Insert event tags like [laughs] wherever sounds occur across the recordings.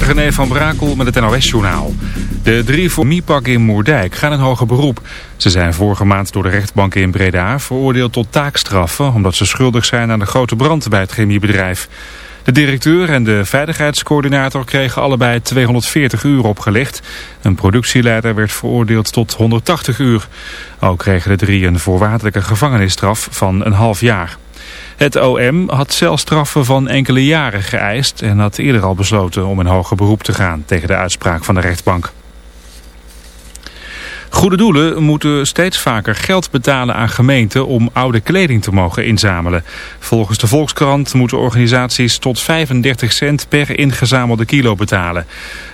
René van Brakel met het NOS-journaal. De drie voor Miepak in Moerdijk gaan in hoger beroep. Ze zijn vorige maand door de rechtbank in Breda veroordeeld tot taakstraffen... omdat ze schuldig zijn aan de grote brand bij het chemiebedrijf. De directeur en de veiligheidscoördinator kregen allebei 240 uur opgelegd. Een productieleider werd veroordeeld tot 180 uur. Ook kregen de drie een voorwaardelijke gevangenisstraf van een half jaar. Het OM had celstraffen van enkele jaren geëist en had eerder al besloten om in hoger beroep te gaan tegen de uitspraak van de rechtbank. Goede doelen moeten steeds vaker geld betalen aan gemeenten om oude kleding te mogen inzamelen. Volgens de Volkskrant moeten organisaties tot 35 cent per ingezamelde kilo betalen.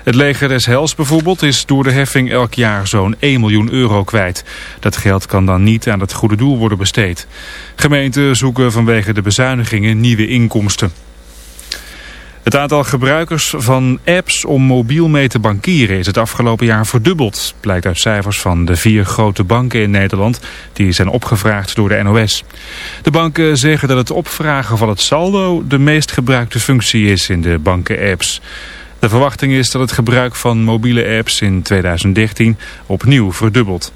Het leger des Hels bijvoorbeeld is door de heffing elk jaar zo'n 1 miljoen euro kwijt. Dat geld kan dan niet aan het goede doel worden besteed. Gemeenten zoeken vanwege de bezuinigingen nieuwe inkomsten. Het aantal gebruikers van apps om mobiel mee te bankieren is het afgelopen jaar verdubbeld. Blijkt uit cijfers van de vier grote banken in Nederland die zijn opgevraagd door de NOS. De banken zeggen dat het opvragen van het saldo de meest gebruikte functie is in de banken-apps. De verwachting is dat het gebruik van mobiele apps in 2013 opnieuw verdubbelt.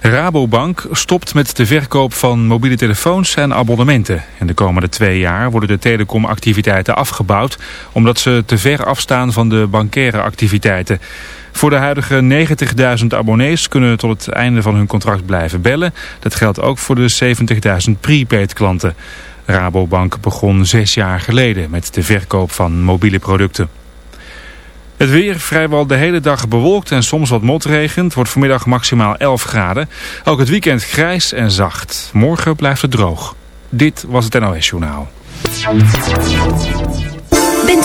Rabobank stopt met de verkoop van mobiele telefoons en abonnementen. In de komende twee jaar worden de telecomactiviteiten afgebouwd... omdat ze te ver afstaan van de bankaire activiteiten. Voor de huidige 90.000 abonnees kunnen tot het einde van hun contract blijven bellen. Dat geldt ook voor de 70.000 prepaid klanten. Rabobank begon zes jaar geleden met de verkoop van mobiele producten. Het weer vrijwel de hele dag bewolkt en soms wat motregend. Wordt vanmiddag maximaal 11 graden. Ook het weekend grijs en zacht. Morgen blijft het droog. Dit was het NOS Journaal.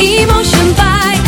Emotion by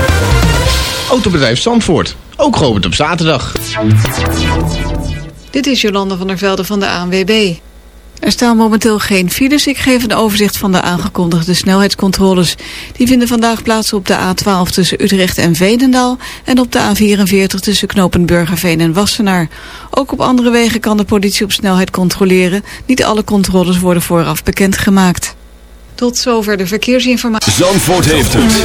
Autobedrijf Zandvoort, ook geopend op zaterdag. Dit is Jolanda van der Velde van de ANWB. Er staan momenteel geen files. Ik geef een overzicht van de aangekondigde snelheidscontroles. Die vinden vandaag plaats op de A12 tussen Utrecht en Veenendaal... en op de A44 tussen knopen Burgerveen en Wassenaar. Ook op andere wegen kan de politie op snelheid controleren. Niet alle controles worden vooraf bekendgemaakt. Tot zover de verkeersinformatie. Zandvoort heeft het.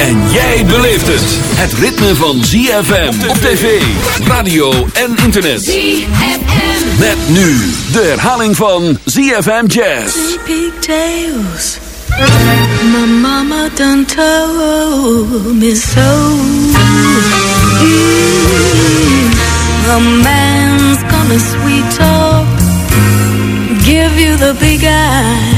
En jij beleeft het. Het ritme van ZFM op tv, radio en internet. ZFM. Met nu de herhaling van ZFM Jazz. pigtails. My mama done told me so. Mm. A man's gonna sweet talk, give you the big eye.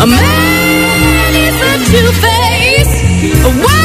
A man is a two-face,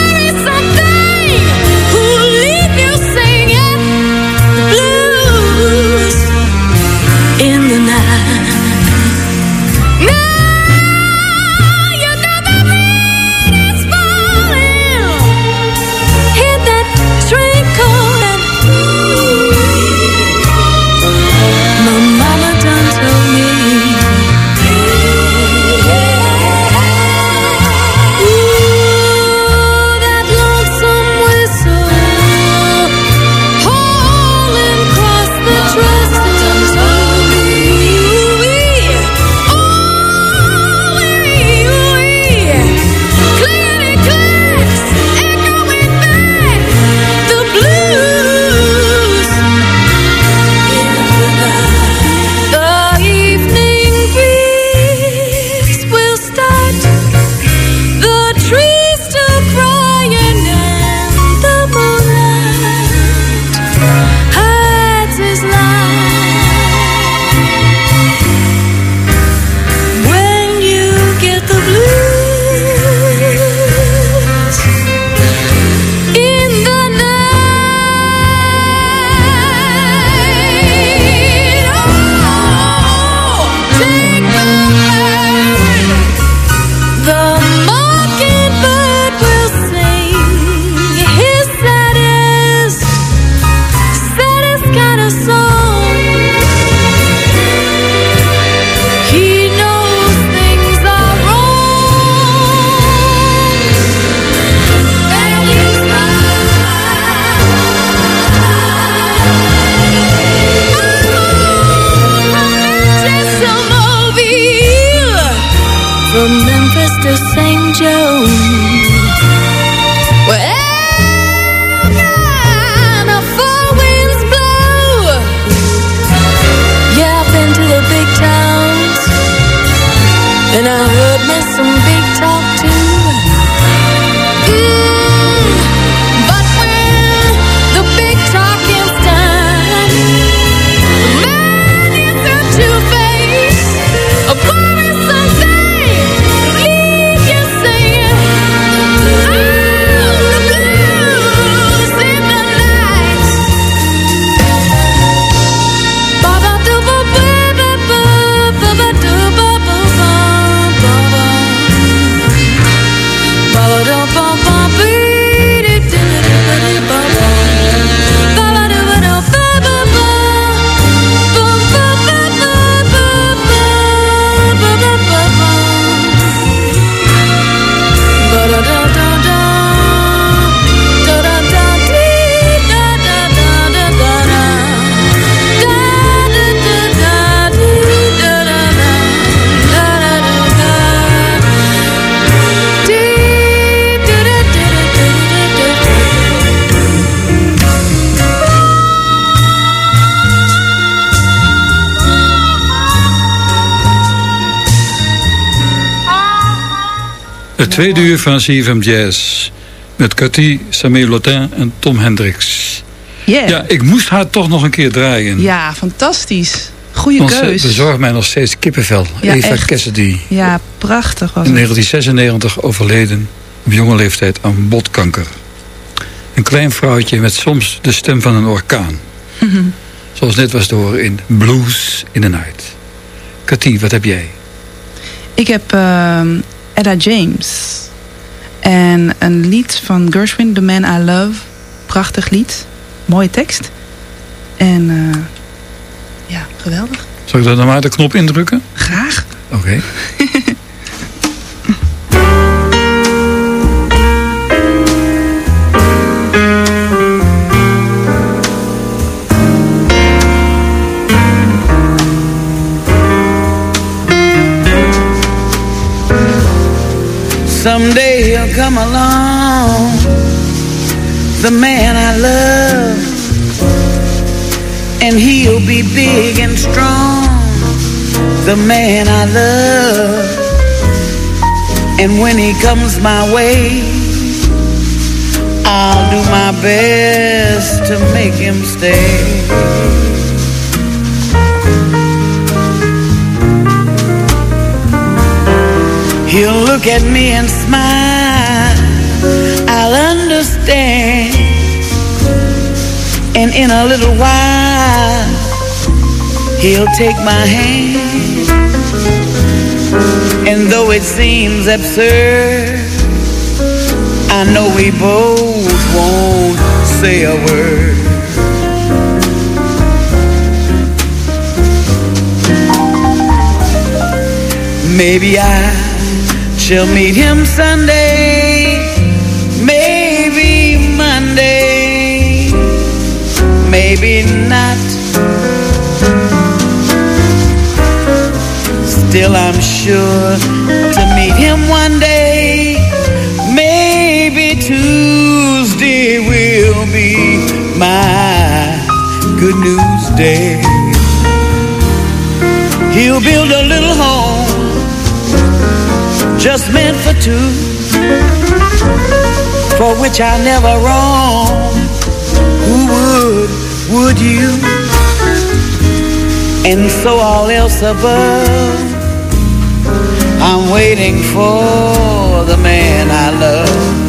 Het tweede uur van CFM Jazz. Met Cathy, Samir Lotin en Tom Hendricks. Yeah. Ja, ik moest haar toch nog een keer draaien. Ja, fantastisch. Goeie Want ze keus. bezorgt mij nog steeds kippenvel. Ja, Eva echt. Cassidy. Ja, prachtig was In het. 1996 overleden op jonge leeftijd aan botkanker. Een klein vrouwtje met soms de stem van een orkaan. Mhm. Zoals net was te horen in Blues in the Night. Cathy, wat heb jij? Ik heb ehm, Etta James. En een lied van Gershwin, The Man I Love. Prachtig lied. Mooie tekst. En eh, ja, geweldig. Zal ik daar dan maar de knop indrukken? Graag. Oké. [laughs] Someday he'll come along, the man I love, and he'll be big and strong, the man I love. And when he comes my way, I'll do my best to make him stay. He'll look at me and smile. I'll understand. And in a little while, he'll take my hand. And though it seems absurd, I know we both won't say a word. Maybe I shall meet him Sunday, maybe Monday, maybe not. Still, I'm sure to meet him one day. Maybe Tuesday will be my good news day. He'll build a little home just meant for two, for which I never wrong. Who would, would you? And so all else above, I'm waiting for the man I love.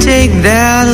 Take that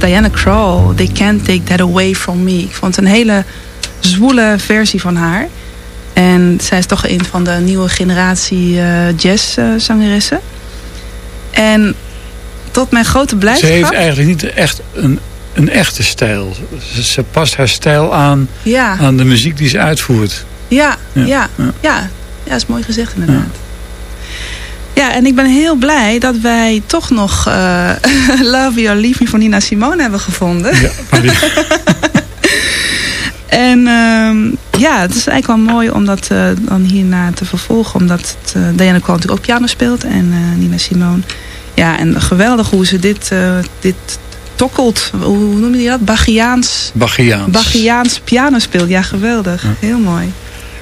Diana Krall. They Can't Take That Away From Me. Ik vond het een hele zwoele versie van haar. En zij is toch een van de nieuwe generatie eh jazzzangeressen. en tot mijn grote Ze blijdschap... heeft eigenlijk niet echt een, een echte stijl. Ze, ze past haar stijl aan, Ja. aan de muziek die ze uitvoert. Ja, ja, Ja, ja. ja. Ja, is mooi gezegd inderdaad. Ja. En ik ben heel blij dat wij toch nog eh, [laughs] Love You or Leave Me van Nina Simone hebben gevonden. Ja, [laughs] En ehm, ja, het is eigenlijk wel mooi om dat eh, dan hierna te vervolgen. Omdat het, eh, Diana natuurlijk ook piano speelt en Nina Simone. Ja, en geweldig hoe ze dit, dit tokkelt. Hoe, hoe noem je dat? Bachiaans, Bachiaans. Bachiaans piano speelt. Ja, geweldig. Heel mooi.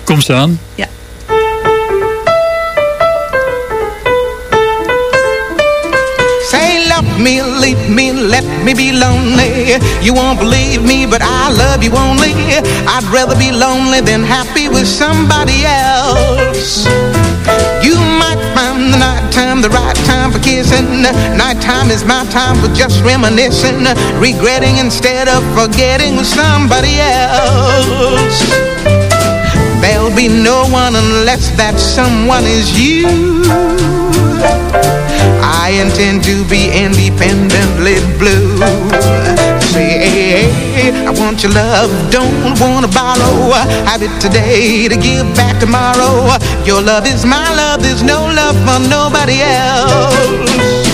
Kom staan. Ja. Love me, leave me, let me be lonely. You won't believe me, but I love you only. I'd rather be lonely than happy with somebody else. You might find the nighttime the right time for kissing. Nighttime is my time for just reminiscing, regretting instead of forgetting with somebody else. There'll be no one unless that someone is you. I intend to be independently blue. Say, I want your love, don't wanna borrow. Have it today to give back tomorrow. Your love is my love, there's no love for nobody else.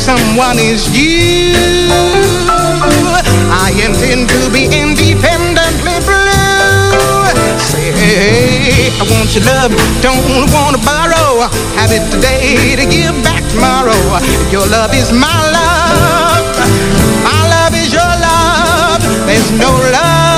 someone is you. I intend to be independently blue. Say, I want your love, don't want to borrow. Have it today to give back tomorrow. Your love is my love. My love is your love. There's no love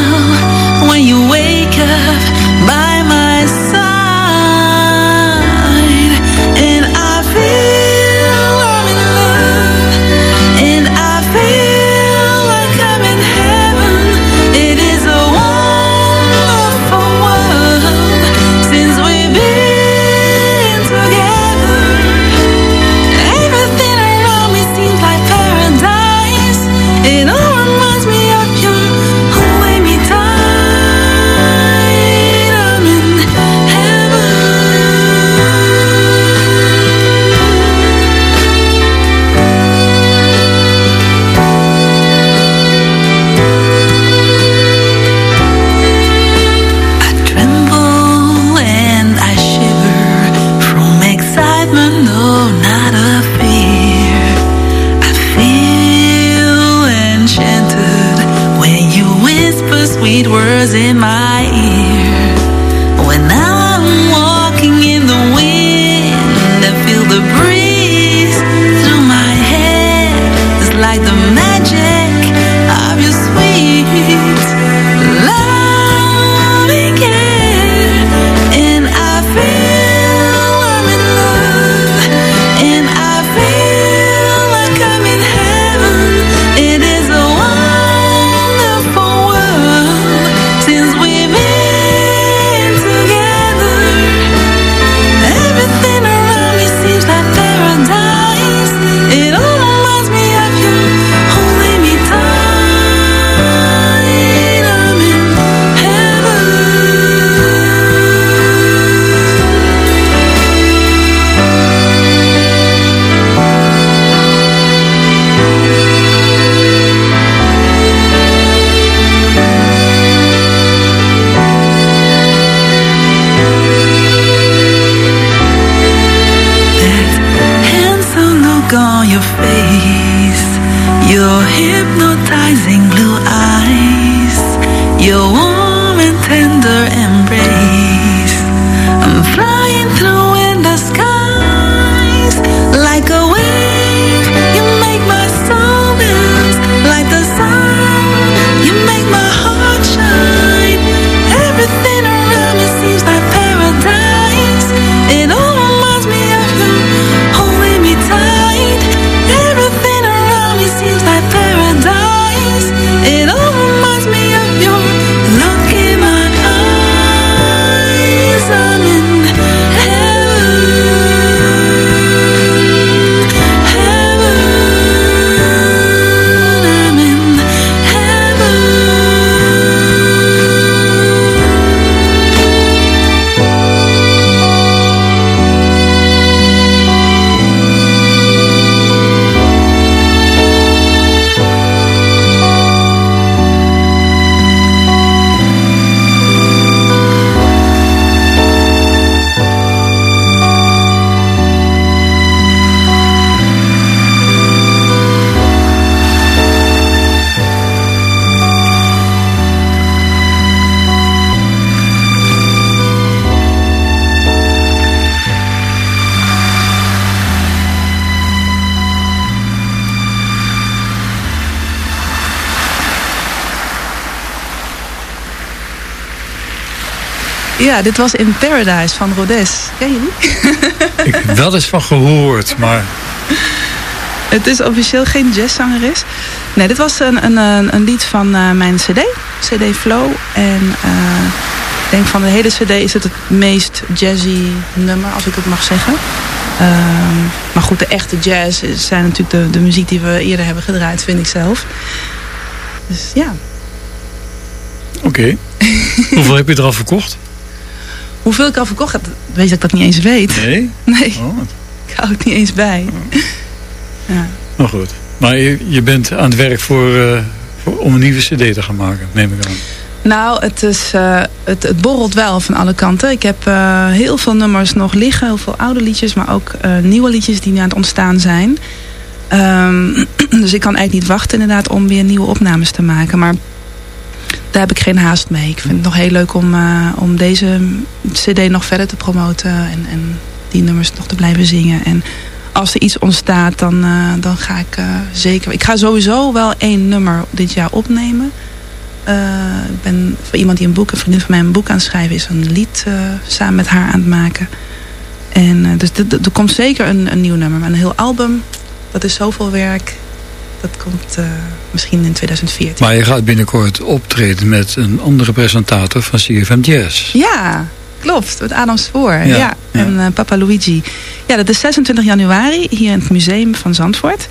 now when you wake up. Ja, dit was In Paradise van Rodes. Ken je die? [laughs] Ik heb wel eens van gehoord, maar... Het is officieel geen jazzzangeres. Nee, dit was een, een, een, een lied van uh, mijn cd. CD Flow. En uh, ik denk van de hele cd is het het meest jazzy nummer, als ik het mag zeggen. Uh, maar goed, de echte jazz zijn natuurlijk de, de muziek die we eerder hebben gedraaid, vind ik zelf. Dus ja. Oké. Okay. [laughs] Hoeveel heb je er al verkocht? Hoeveel ik al verkocht heb, weet dat ik dat niet eens weet. Nee? [laughs] Nee. Oh. Ik hou het niet eens bij. Oh. Ja. Nou goed. Maar je, je bent aan het werk voor, uh, voor, om een nieuwe cd te gaan maken, neem ik aan. Nou, het, is, uh, het, het borrelt wel van alle kanten. Ik heb uh, heel veel nummers nog liggen. Heel veel oude liedjes, maar ook nieuwe liedjes die nu aan het ontstaan zijn. Um, [clears throat] dus ik kan eigenlijk niet wachten inderdaad om weer nieuwe opnames te maken. Maar daar heb ik geen haast mee. Ik vind het nog heel leuk om, om deze cd nog verder te promoten. En, en die nummers nog te blijven zingen. En als er iets ontstaat, dan, uh, dan ga ik uh, zeker... Ik ga sowieso wel één nummer dit jaar opnemen. Ik ben voor iemand die een boek, een vriendin van mij een boek aan het schrijven is, een lied samen met haar aan het maken. En dus er komt zeker een, een nieuw nummer. Maar een heel album, dat is zoveel werk. Dat komt misschien in 2014. Maar je gaat binnenkort optreden met een andere presentator van CFM Jazz. Ja, Klopt, met Adam Spoor. Ja, ja. En uh, Papa Luigi. Ja, dat is 26 januari hier in het museum van Zandvoort.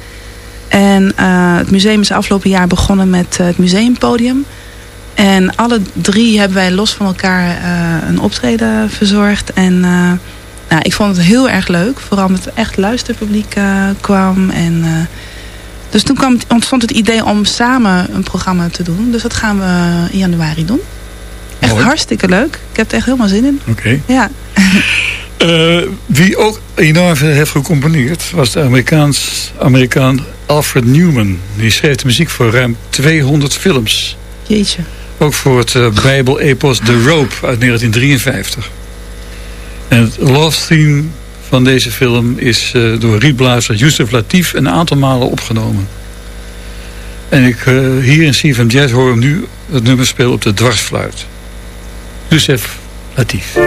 En uh, het museum is afgelopen jaar begonnen met het museumpodium. En alle drie hebben wij los van elkaar een optreden verzorgd. En nou, ik vond het heel erg leuk. Vooral met het echt luisterpubliek kwam. En, dus toen kwam, ontstond het idee om samen een programma te doen. Dus dat gaan we in januari doen. Echt hartstikke leuk. Ik heb er echt helemaal zin in. Oké. Ja. Uh, [laughs] wie ook enorm veel heeft gecomponeerd was de Amerikaans, Amerikaan Alfred Newman. Die schreef de muziek voor ruim 200 films. Jeetje. Ook voor het uh, Bijbel-epos The Rope uit 1953. En het love theme van deze film is uh, door rietblazer Yusuf Latif een aantal malen opgenomen. En ik, hier in CFM Jazz hoor hem nu het nummer spelen op de dwarsfluit. Youssef Latif.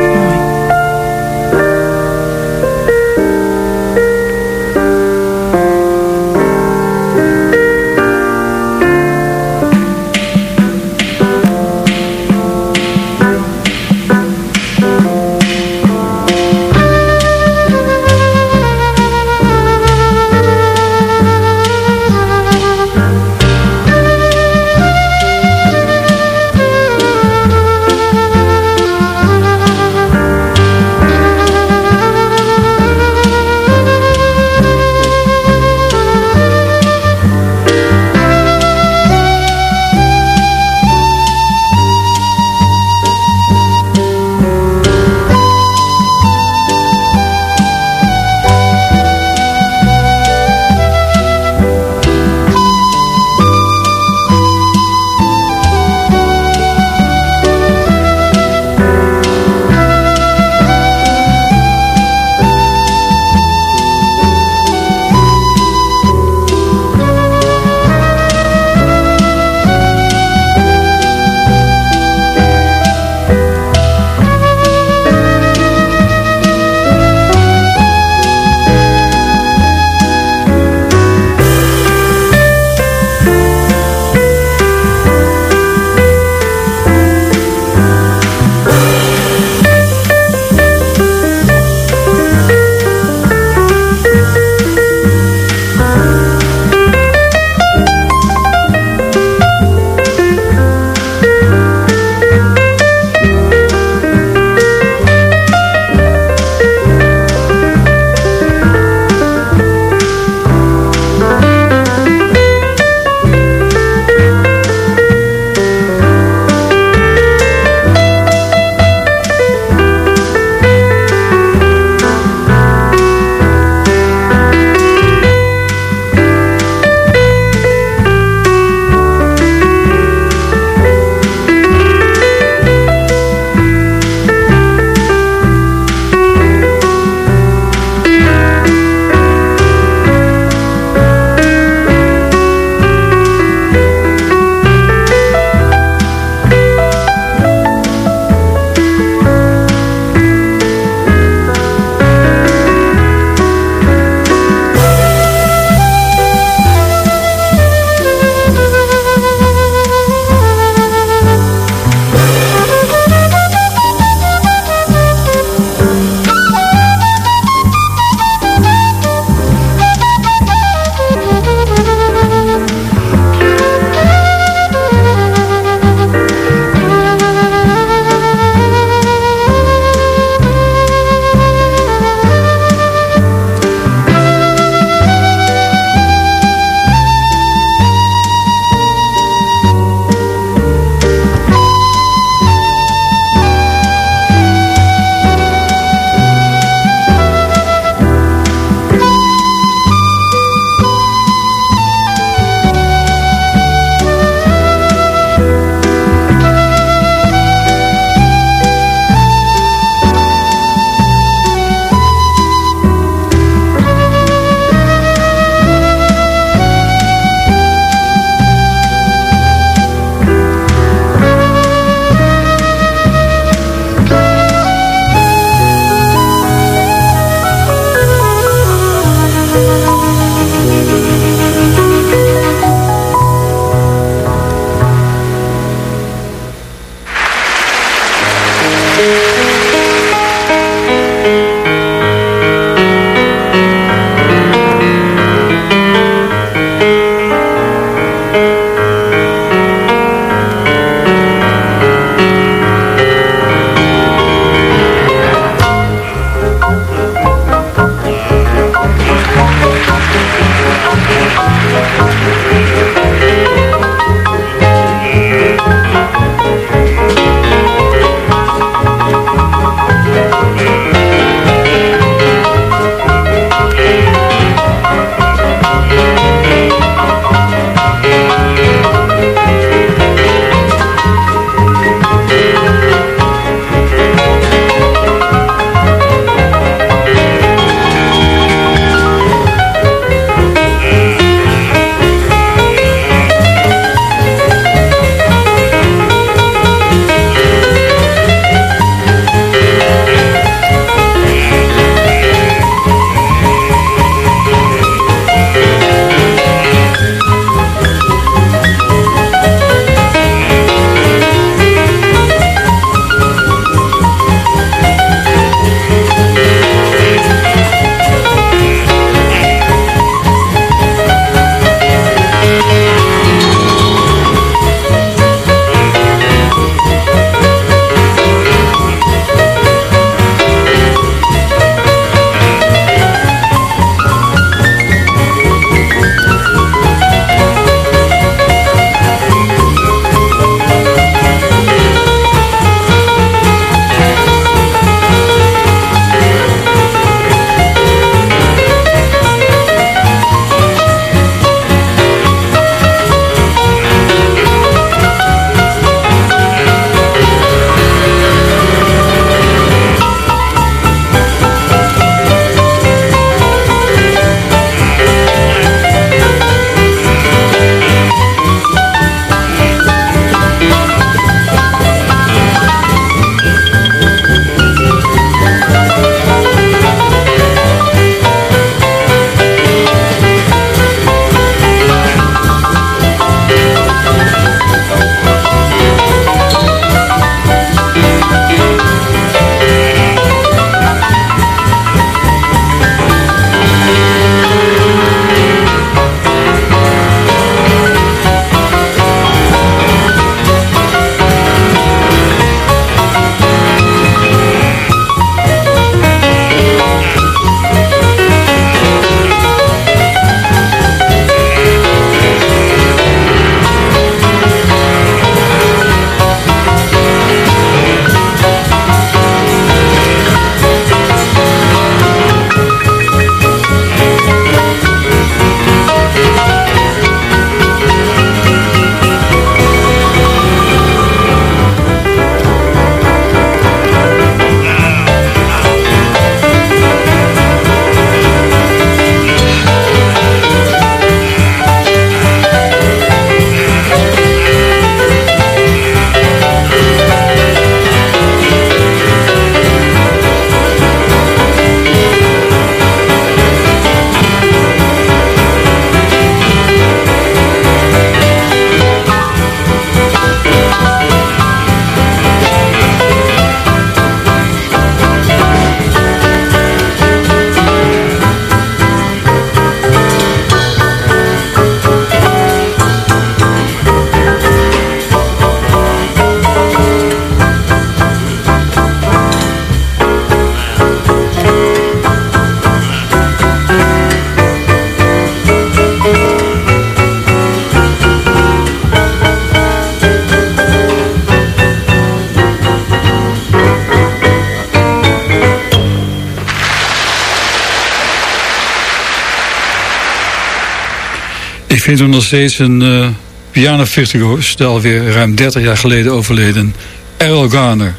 Ik vind hem nog steeds een uh, piano virtuoos, stel weer ruim 30 jaar geleden overleden, Errol Garner.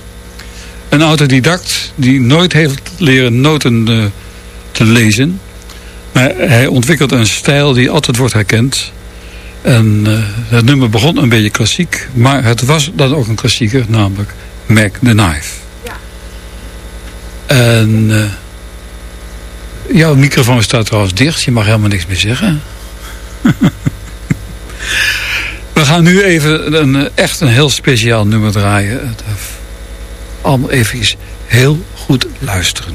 Een autodidact die nooit heeft leren noten uh, te lezen. Maar hij ontwikkelt een stijl die altijd wordt herkend. En uh, het nummer begon een beetje klassiek, maar het was dan ook een klassieker, namelijk Mac the Knife. Ja. En Jouw microfoon staat trouwens dicht. Je mag helemaal niks meer zeggen. [laughs] We gaan nu even een, echt een heel speciaal nummer draaien. Eh, Allemaal even heel goed luisteren.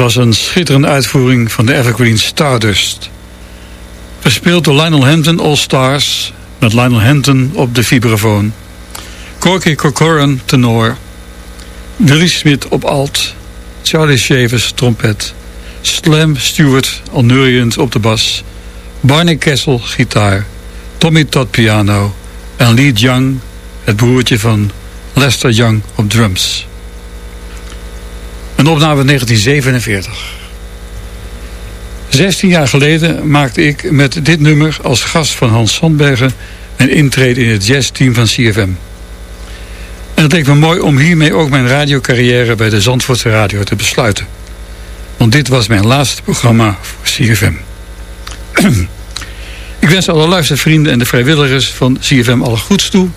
Was een schitterende uitvoering van de Evergreen Stardust. Gespeeld door Lionel Hampton All Stars, met Lionel Hampton op de vibrafoon. Corky Corcoran tenor. Willie Smith op alt. Charlie Shavers trompet. Slam Stewart al op de bas. Barney Kessel gitaar. Tommy Todd piano. En Lee Young, het broertje van Lester Young op drums. Een opname 1947. 16 jaar geleden maakte ik met dit nummer als gast van Hans Sandbergen een intrede in het jazzteam van CFM. En het leek me mooi om hiermee ook mijn radiocarrière bij de Zandvoortse Radio te besluiten. Want dit was mijn laatste programma voor CFM. [clears throat] ik wens alle luistervrienden en de vrijwilligers van CFM alle goeds toe.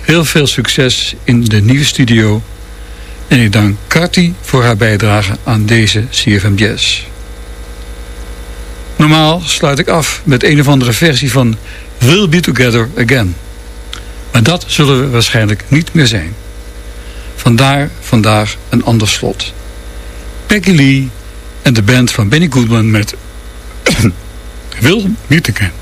Heel veel succes in de nieuwe studio. En ik dank Carty voor haar bijdrage aan deze CFM Jazz. Normaal sluit ik af met een of andere versie van We'll Be Together Again. Maar dat zullen we waarschijnlijk niet meer zijn. Vandaar vandaag een ander slot. Peggy Lee en de band van Benny Goodman met [clears throat] Will Meet Again.